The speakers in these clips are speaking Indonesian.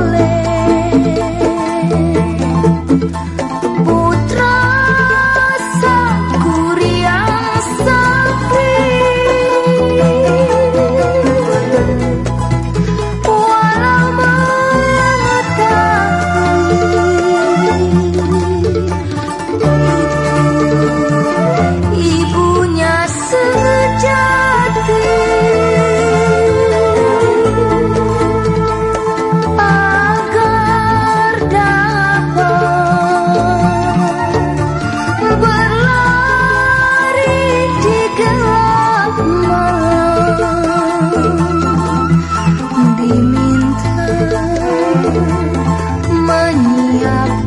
lonely up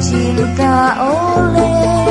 cinta oleh